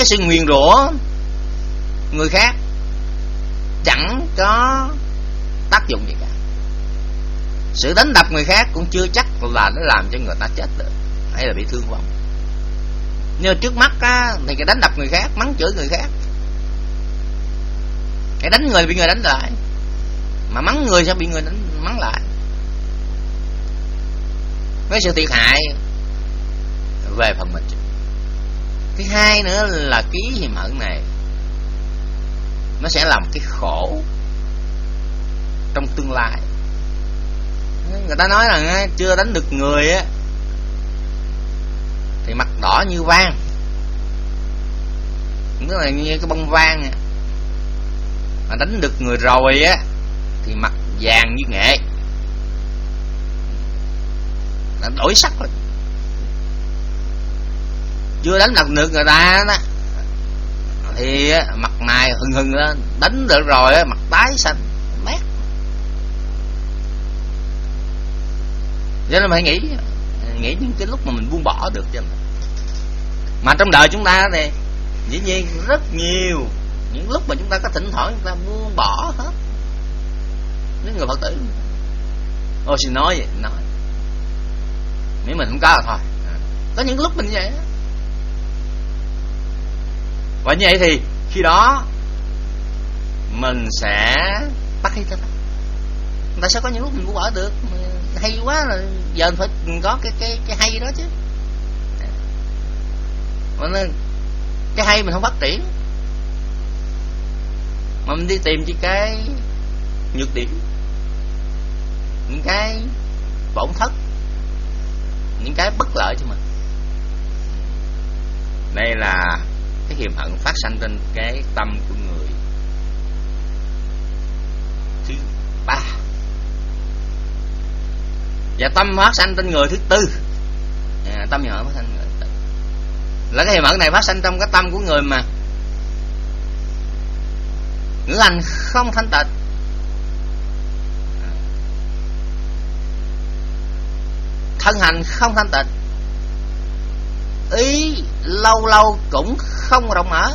[SPEAKER 1] cái sự nguyền rủa người khác chẳng có tác dụng gì cả. Sự đánh đập người khác cũng chưa chắc là nó làm cho người ta chết được hay là bị thương vong. Nhưng trước mắt á, thì cái đánh đập người khác mắng chửi người khác cái đánh người bị người đánh lại mà mắng người sẽ bị người đánh mắng lại. Với sự thiệt hại về phần mình thứ hai nữa là ký hiềm hận này, nó sẽ làm cái khổ trong tương lai. Người ta nói là chưa đánh được người á, thì mặt đỏ như vang tức là như cái bông vang mà đánh được người rồi á, thì mặt vàng như nghệ. Đổi sắc rồi chưa đánh được được người ta đó. Thì mặt mày hừng hừng lên, đánh được rồi mặt tái xanh mát cho nên phải nghĩ nghĩ những cái lúc mà mình buông bỏ được cho mà trong đời chúng ta thì, dĩ nhiên rất nhiều những lúc mà chúng ta có thỉnh thoảng chúng ta buông bỏ hết. Những người phật tử, ô xin nói vậy, nói. Nếu mình không có là thôi. Có những lúc mình vậy vậy và như vậy thì khi đó, mình sẽ bắt hết tại sao có những lúc mình cũng bỏ được hay quá là giờ phải có cái cái cái hay đó chứ. Mà nên, cái hay mình không phát triển mà mình đi tìm chỉ cái nhược điểm, những cái bổn thất, những cái bất lợi cho mình. Đây là cái hiềm hận phát sanh trên cái tâm của người. Thứ ba. Và tâm phát sanh trên người thứ tư. À, tâm hiềm hận phát sanh người thứ tư. Là cái hiềm hận này phát sanh trong cái tâm của người mà ngữ hành không thanh tịnh. Thân hành không thanh tịnh ý lâu lâu cũng không rộng mở.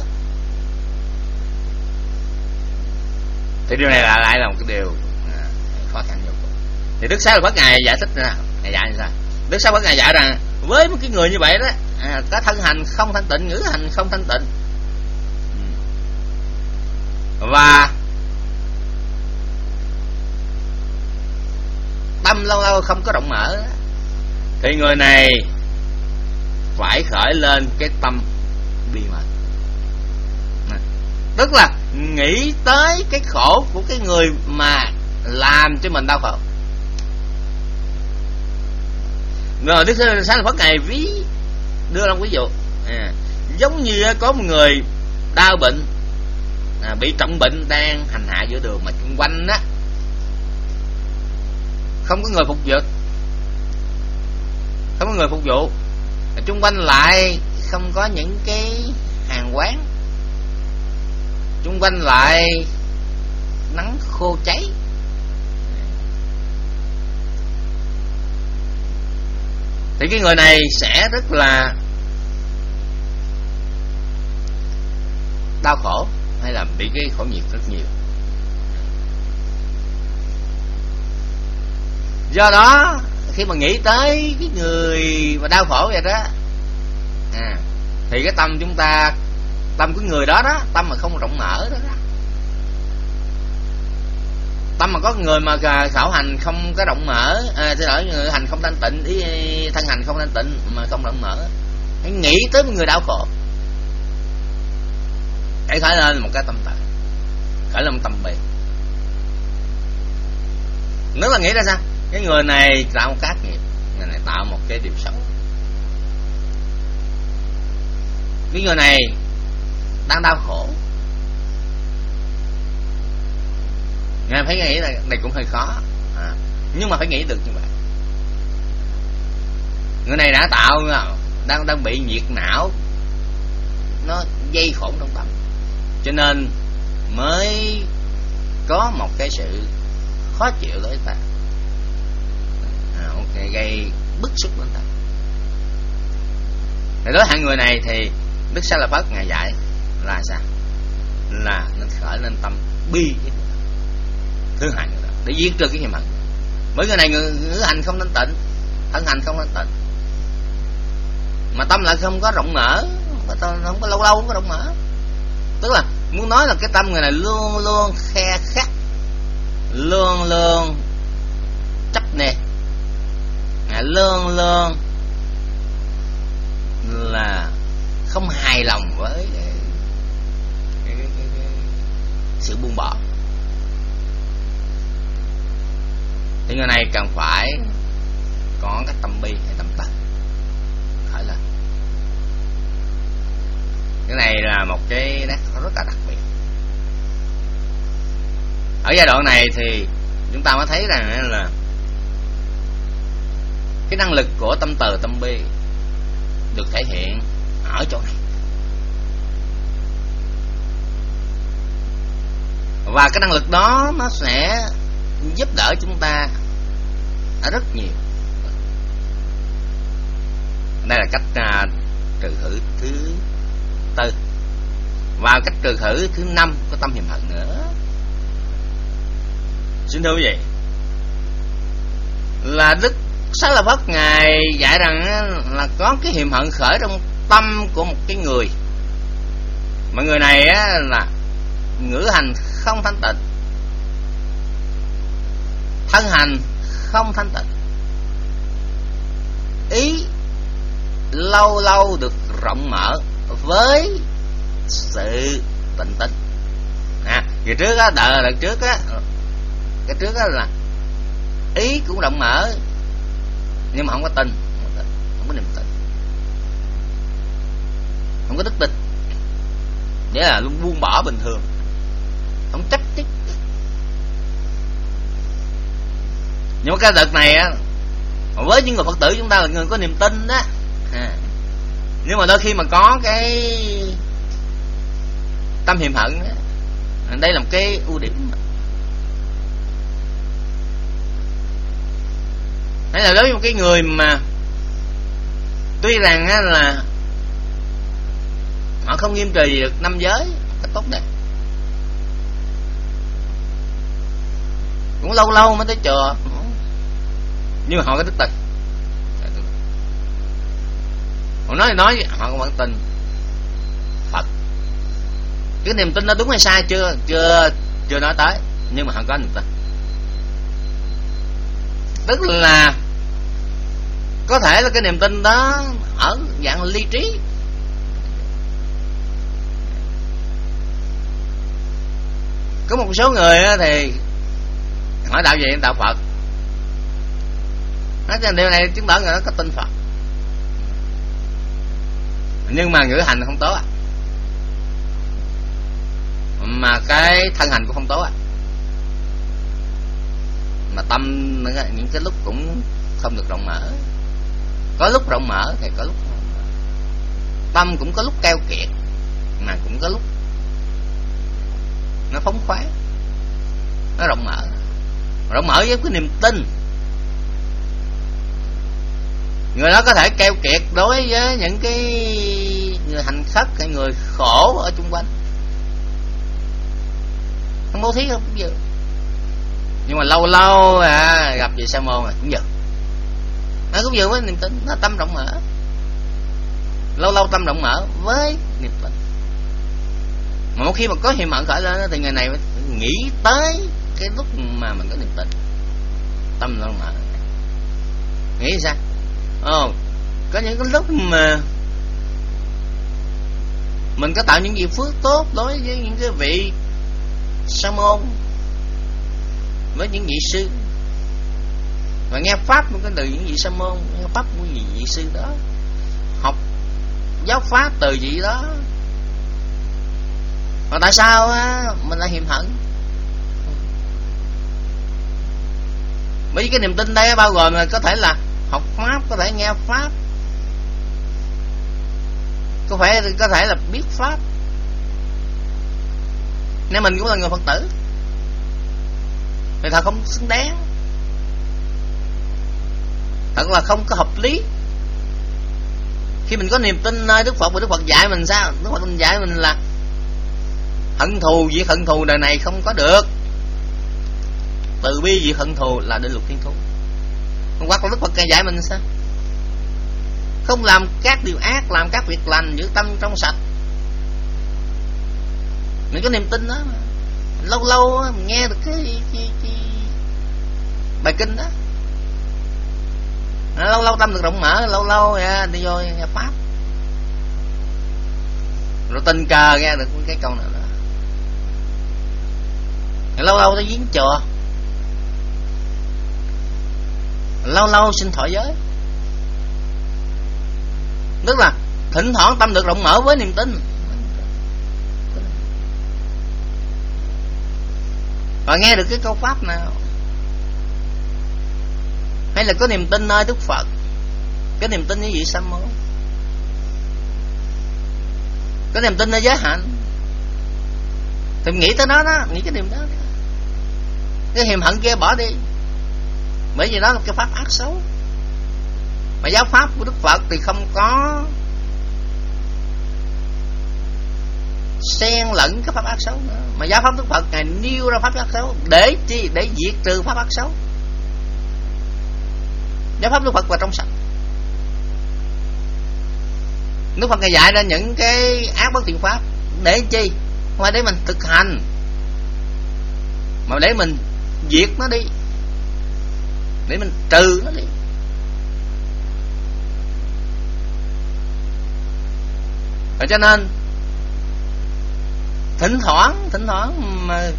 [SPEAKER 1] Thì điều này là lại là một cái điều à, khó khăn nhiều. thì đức sáu là bất ngài giải thích ra ngài dạy như sao đức sáu bất ngài dạy rằng với một cái người như vậy đó à, có thân hành không thanh tịnh ngữ hành không thanh tịnh. Ừ. Và tâm lâu lâu không có rộng mở. Thì người này phải khởi lên cái tâm bi mật tức là nghĩ tới cái khổ của cái người mà làm cho mình đau khổ. Rồi đức sáng phật ngày ví đưa ra ví dụ. À, giống như có một người đau bệnh à, bị trọng bệnh đang hành hạ giữa đường mà xung quanh á không có người phục vụ. Không có người phục vụ chung quanh lại, không có những cái hàng quán. Chung quanh lại, nắng khô cháy. Thì cái người này sẽ rất là đau khổ hay là bị cái khổ nhiệt rất nhiều. Do đó khi mà nghĩ tới cái người mà đau khổ vậy đó à, thì cái tâm chúng ta tâm của người đó đó tâm mà không rộng mở đó, đó. Tâm mà có người mà khảo hành không có rộng mở à, xin lỗi người hành không thanh tịnh ý thân hành không thanh tịnh mà không rộng mở. Hãy nghĩ tới một người đau khổ. Hãy khởi lên một cái tâm tệ khởi lên một tâm bì nếu mà nghĩ ra sao? Cái người này tạo một các nghiệp. Người này tạo một cái điều xấu. Cái người này đang đau khổ. Ngài phải nghĩ là này cũng hơi khó. À, nhưng mà phải nghĩ được như vậy. Người này đã tạo đang đang bị nhiệt não. Nó dây khổ trong tâm. Cho nên mới có một cái sự khó chịu đối ta à, ok gây bức xúc lên ta. Thì đối hạng người này thì đức sa la phất ngài dạy là sao? Là nên khởi lên tâm bi thứ hại người đó để giết trừ cái hiểm hận. Bởi người này ngữ hành không nên tịnh thân hành không nên tịnh. Mà tâm lại không có rộng mở không có lâu lâu không có rộng mở. Tức là muốn nói là cái tâm người này luôn luôn khe khắc luôn luôn chấp nè à, luôn luôn hài lòng với cái, cái, cái, cái, cái sự buông bỏ. Thì người này cần phải có cái tâm bi hay tâm tật khởi lên cái này là một cái nét rất là đặc biệt. Ở giai đoạn này thì chúng ta mới thấy rằng là cái năng lực của tâm từ tâm bi được thể hiện ở chỗ này. Và cái năng lực đó nó sẽ giúp đỡ chúng ta rất nhiều. Đây là cách à, trừ khử thứ tư. Và cách trừ khử thứ năm có tâm hiềm hận nữa. Xin thưa quý vị là đức xá là bất ngài dạy rằng là có cái hiềm hận khởi trong tâm của một cái người. Mà người này á, là ngữ hành không thanh tịnh. Thân hành không thanh tịnh. Ý lâu lâu được rộng mở với sự bình tĩnh. À trước á đợi lần trước á cái trước á là ý cũng rộng mở nhưng mà không có tin không có niềm tin. Không có đức tin. Nghĩa là luôn buông bỏ bình thường. Không chấp chích nhưng mà cái đợt này á với những người phật tử chúng ta là người có niềm tin đó. À. nhưng mà đôi khi mà có cái tâm hiềm hận đó, đây là một cái ưu điểm hay là đối với một cái người mà tuy rằng á, là họ không nghiêm trì được năm giới cách tốt đẹp. Cũng lâu lâu mới tới chùa. Nhưng mà họ có đức tin họ nói thì nói họ cũng vẫn tin phật. Cái niềm tin nó đúng hay sai chưa? Chưa chưa nói tới. Nhưng mà họ có niềm tin. Tức là có thể là cái niềm tin đó ở dạng ly trí. Có một số người thì hỏi đạo gì? Đạo phật. Nói rằng điều này chứng tỏ người đó có tin phật. Nhưng mà ngữ hành không tốt à mà cái thân hành cũng không tốt à mà tâm những cái lúc cũng không được rộng mở có lúc rộng mở thì có lúc tâm cũng có lúc keo kiệt mà cũng có lúc nó phóng khoáng nó rộng mở. Rộng mở với cái niềm tin. Người đó có thể keo kiệt đối với những cái người hành khất hay người khổ ở chung quanh. Không bố thí không? Cũng dự nhưng mà lâu lâu à, gặp vị sa môn cũng dự nó cũng vừa với niềm tin nó tâm rộng mở. Lâu lâu tâm rộng mở với niềm tin. Mà một khi mà có hiểm ẩn khởi lên thì ngày này nghĩ tới cái lúc mà mình có niềm tin. Tâm rộng mở. Nghĩ sao? Oh, có những cái lúc mà mình có tạo những gì phước tốt đối với những cái vị sa môn với những vị sư và nghe pháp một cái từ những vị sa môn nghe pháp của vị, vị sư đó. Học giáo pháp từ vị đó. Mà tại sao á, mình lại hiềm hận? Bởi vì cái niềm tin đây bao gồm là có thể là học pháp có thể nghe pháp. Có phải có thể là biết pháp. Nên mình cũng là người phật tử. Thì thật không xứng đáng thật là không có hợp lý. Khi mình có niềm tin nơi đức phật và đức phật dạy mình sao? Đức phật mình dạy mình là hận thù việc hận thù đời này không có được. Từ bi việc hận thù là định luật thiên thu hoặc là đức phật dạy mình sao? Không làm các điều ác làm các việc lành giữ tâm trong sạch. Mình có niềm tin đó lâu lâu mình nghe được cái, cái, cái bài kinh đó lâu lâu tâm được rộng mở lâu lâu à, đi vô nghe pháp. Rồi tình cờ nghe được cái câu này đó. Lâu lâu tới giếng chùa. Lâu lâu xin thọ giới. Tức là thỉnh thoảng tâm được rộng mở với niềm tin. Và nghe được cái câu pháp nào hay là có niềm tin nơi đức phật? Cái niềm tin như vậy sa môn có niềm tin nơi giới hạnh. Thì nghĩ tới nó, đó nghĩ cái niềm đó cái hiềm hận kia bỏ đi. Bởi vì đó là cái pháp ác xấu. Mà giáo pháp của đức phật thì không có xen lẫn cái pháp ác xấu nữa. Mà giáo pháp đức phật ngài nêu ra pháp ác xấu để chi? Để diệt trừ pháp ác xấu giáo pháp đức phật và trong sạch. Đức phật ngày dạy ra những cái ác bất thiện pháp để chi? Không phải để mình thực hành mà để mình diệt nó đi. Để mình trừ nó đi. Và cho nên thỉnh thoảng thỉnh thoảng mà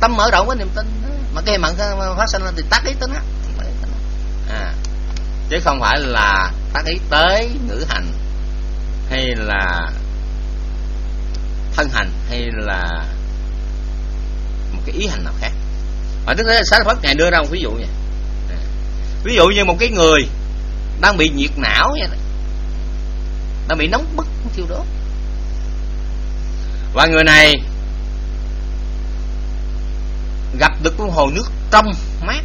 [SPEAKER 1] tâm mở rộng với niềm tin đó, mà cái mặn phát sinh thì tắt ý tính á. À, chứ không phải là tác ý tới ngữ hành hay là thân hành hay là một cái ý hành nào khác. Và đức thế sáng phật ngài đưa ra một ví dụ vậy. Ví dụ như một cái người đang bị nhiệt não vậy đó, đang bị nóng bức thiêu đốt. Và người này gặp được con hồ nước trong mát.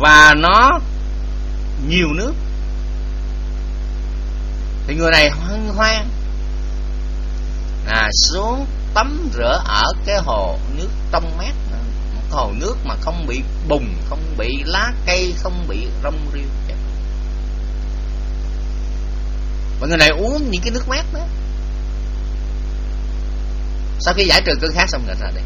[SPEAKER 1] Và nó nhiều nước. Thì người này hân hoan à xuống tắm rửa ở cái hồ nước trong mát một hồ nước mà không bị bùng không bị lá cây, không bị rong rêu và người này uống những cái nước mát đó. Sau khi giải trừ cơn khát xong rồi ra đi.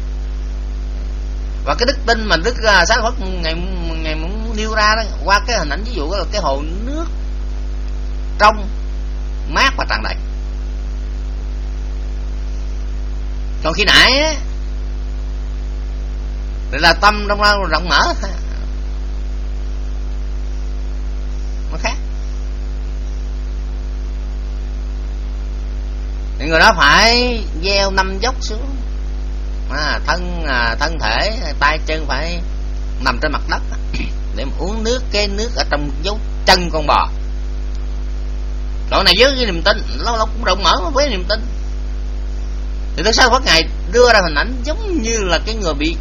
[SPEAKER 1] Và cái đức tin mà đức à, sáng phật ngày ngày muốn nêu ra đó qua cái hình ảnh ví dụ đó là cái hồ nước trong mát và tràn đầy. Còn khi nãy á là tâm trong đó rộng mở. Nó khác. Thì người đó phải gieo năm dốc xuống. À, thân à, thân thể tay chân phải nằm trên mặt đất để mà uống nước, cái nước ở trong dấu chân con bò. Loại này với cái niềm tin lâu lâu cũng rộng mở với niềm tin. Thì tại sao phát Ngài đưa ra hình ảnh giống như là cái người bị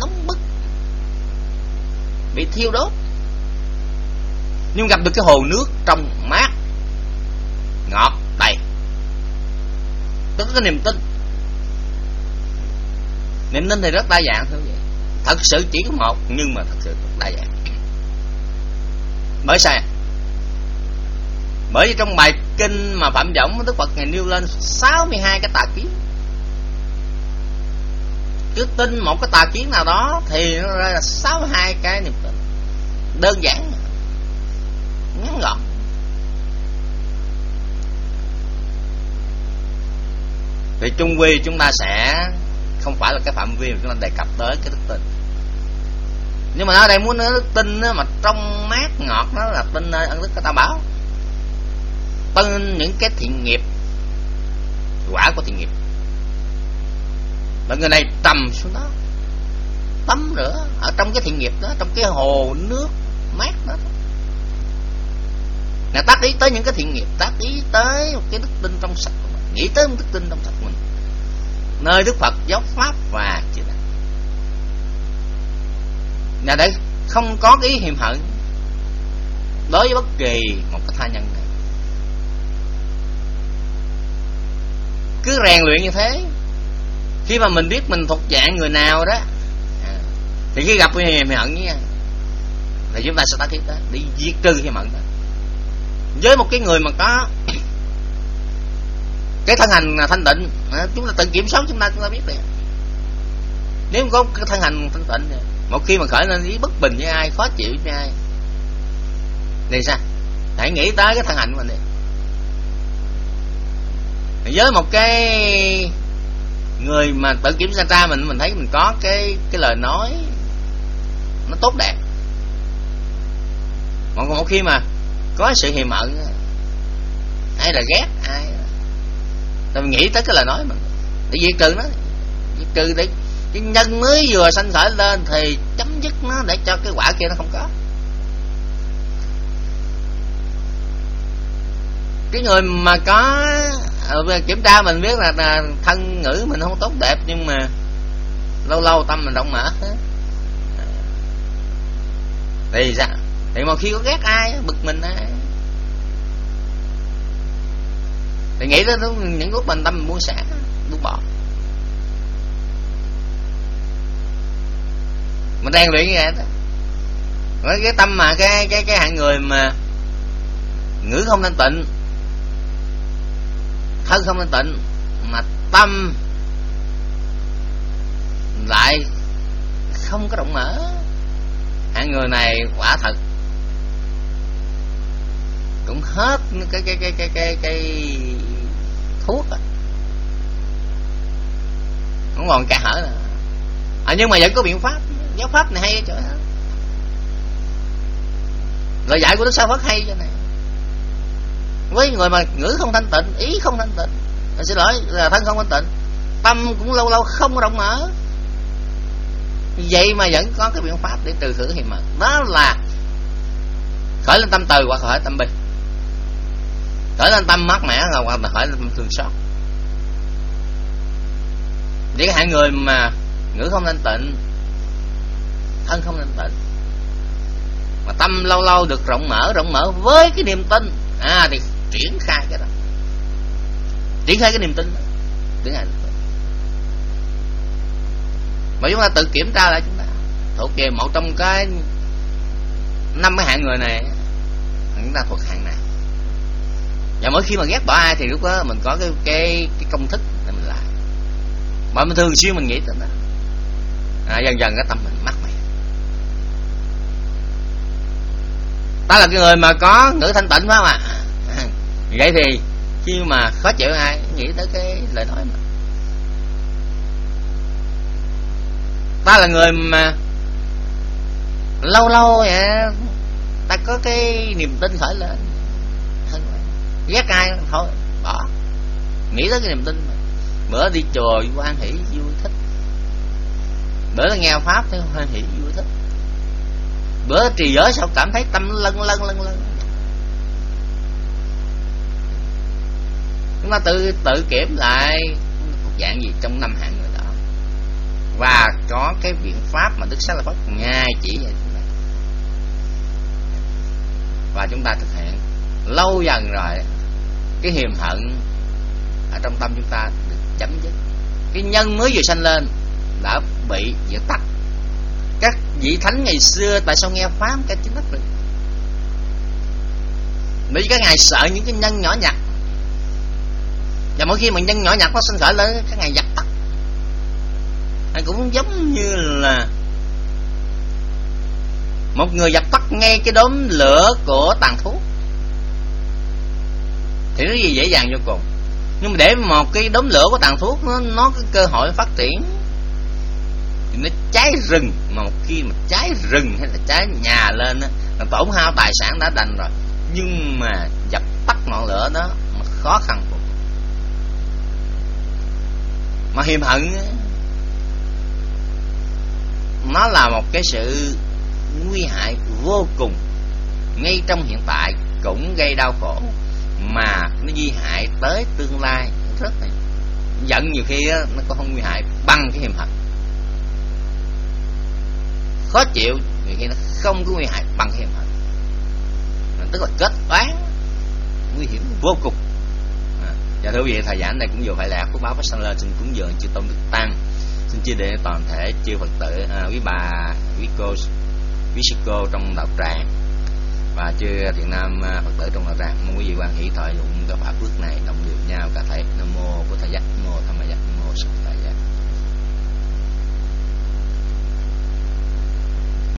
[SPEAKER 1] nóng bức, bị thiêu đốt, nhưng gặp được cái hồ nước trong mát, ngọt, đầy. Tức cái niềm tin. Niềm tin thì rất đa dạng thôi vậy thật sự chỉ có một, nhưng mà thật sự rất đa dạng bởi sao bởi vì trong bài kinh mà phạm võng đức phật ngày nêu lên 62 cái tà kiến. Cứ tin một cái tà kiến nào đó thì nó ra là 62 cái niềm tin đơn giản. Ngắn gọn. Thì chung quy chúng ta sẽ không phải là cái phạm vi mà chúng ta đề cập tới cái đức tin nhưng mà ở đây muốn nước đức tin mà trong mát ngọt nó là tin ờ, ân đức ta bảo. Tin những cái thiện nghiệp, quả của thiện nghiệp. Là người này trầm xuống đó, tắm rửa ở trong cái thiện nghiệp đó, trong cái hồ nước mát đó. Là tác ý tới những cái thiện nghiệp, Tác ý tới một cái đức tin trong sạch của mình, Nghĩ tới một đức tin trong sạch của mình. Nơi Đức Phật giáo Pháp và chỉ đạo là đây không có ý hiềm hận Đối với bất kỳ một cái tha nhân này Cứ rèn luyện như thế Khi mà mình biết mình thuộc dạng người nào đó à, Thì khi gặp cái hiềm hận nha Thì chúng ta sẽ tác thiết đó Đi diệt trừ hiềm hận đó. Với một cái người mà có cái thân hành thanh tịnh à, chúng ta tự kiểm soát chúng ta chúng ta biết được nếu không có cái thân hành thanh tịnh một khi mà khởi lên ý bất bình với ai, khó chịu với ai. Thì sao? Hãy nghĩ tới cái thân hạnh của mình đi với một cái người mà tự kiểm tra ra mình mình thấy mình có cái cái lời nói nó tốt đẹp. Còn một khi mà có sự hiềm mận ai là ghét ai tôi nghĩ tới cái lời nói mình để diệt trừ nó diệt trừ để cái nhân mới vừa sanh khởi lên thì chấm dứt nó để cho cái quả kia nó không có. Cái người mà có ờ, kiểm tra mình biết là, là thân ngữ mình không tốt đẹp nhưng mà lâu lâu tâm mình động mở. Thì sao? Thì mà khi có ghét ai bực mình ai. Thì nghĩ tới những lúc mình tâm mình buông xả buông bỏ. Mình rèn luyện như vậy đó. Với cái tâm mà cái cái cái hạng người mà ngữ không thanh tịnh thân không thanh tịnh mà tâm lại không có động mở. Hạng người này quả thật cũng hết cái cái cái cái cái cái thuốc à. không còn cả hở nữa. À, nhưng mà vẫn có biện pháp giáo pháp này hay chỗ đó. Lời dạy của đức sa Phật hay cho này. Với người mà ngữ không thanh tịnh, ý không thanh tịnh xin lỗi, là thân không thanh tịnh, tâm cũng lâu lâu không động mở. Vậy mà vẫn có cái biện pháp để từ khử hiểm mà đó là khởi lên tâm từ hoặc khởi tâm bi. Khởi lên tâm mát mẻ hoặc là khởi lên tâm thương xót. Những hai người mà ngữ không thanh tịnh thân không thanh tịnh mà tâm lâu lâu được rộng mở rộng mở với cái niềm tin. À thì triển khai cái đó. Triển khai cái niềm tin đó. Triển khai mà chúng ta tự kiểm tra lại chúng ta. Thuộc về một trong cái năm cái hạng người này chúng ta thuộc hạng nào? Và mỗi khi mà ghét bỏ ai thì lúc đó mình có cái cái, cái công thức để mình làm. Mà mình thường xuyên mình nghĩ tới đó à, dần dần cái tâm mình mắc ta là cái người mà có ngữ thanh tịnh phải không ạ? À? vậy thì khi mà khó chịu ai nghĩ tới cái lời nói mà. Ta là người mà lâu lâu vậy, ta có cái niềm tin khởi lên. Ghét ai thôi, bỏ. Nghĩ tới cái niềm tin mà. Bữa đi chùa quan hỷ vui thích. Bữa nghe pháp thấy hoan hỷ vui thích bữa trì giới sao cảm thấy tâm lân lân lân lân. Chúng ta tự tự kiểm lại. Một dạng gì trong năm hạng người đó. Và có cái biện pháp mà đức sách là pháp ngay chỉ vậy và chúng ta thực hiện. Lâu dần rồi, cái hiềm hận ở trong tâm chúng ta được chấm dứt. Cái nhân mới vừa sanh lên đã bị dập tắt các vị thánh ngày xưa, tại sao nghe pháp cái chính đất được? Bởi vì các ngài sợ những cái nhân nhỏ nhặt. Và mỗi khi mà nhân nhỏ nhặt nó sinh khởi lên, các ngài dập tắt. Hay cũng giống như là một người dập tắt ngay cái đốm lửa của tàn thú. Thì nó gì dễ dàng vô cùng. Nhưng mà để một cái đốm lửa của tàn thuốc nó nó có cơ hội phát triển nó cháy rừng. Mà một khi mà cháy rừng hay là cháy nhà lên á là tổn hao tài sản đã đành rồi. Nhưng mà dập tắt ngọn lửa đó mà khó khăn phục mà hiềm hận nó là một cái sự nguy hại vô cùng. Ngay trong hiện tại cũng gây đau khổ mà nó di hại tới tương lai rất là giận nhiều khi đó, nó cũng không nguy hại bằng cái hiềm hận khó chịu người khi nó không có nguy hại bằng hiểm hiềm hận tức là kết toán nguy hiểm vô cùng. À, và thưa quý vị thời gian này cũng vừa phải là của báo phát sanh lên xin cúng dường chư tôn đức tăng. Xin chia để toàn thể chư phật tử à, quý bà quý cô quý sư cô trong đạo tràng. Và chư thiện nam à, phật tử trong đạo tràng mong quý vị quan hỷ thọ dụng các pháp phước này đồng đều nhau cả thầy nam mô bổn thầy giác nam mô tham giác nam mô sanh thầy giác.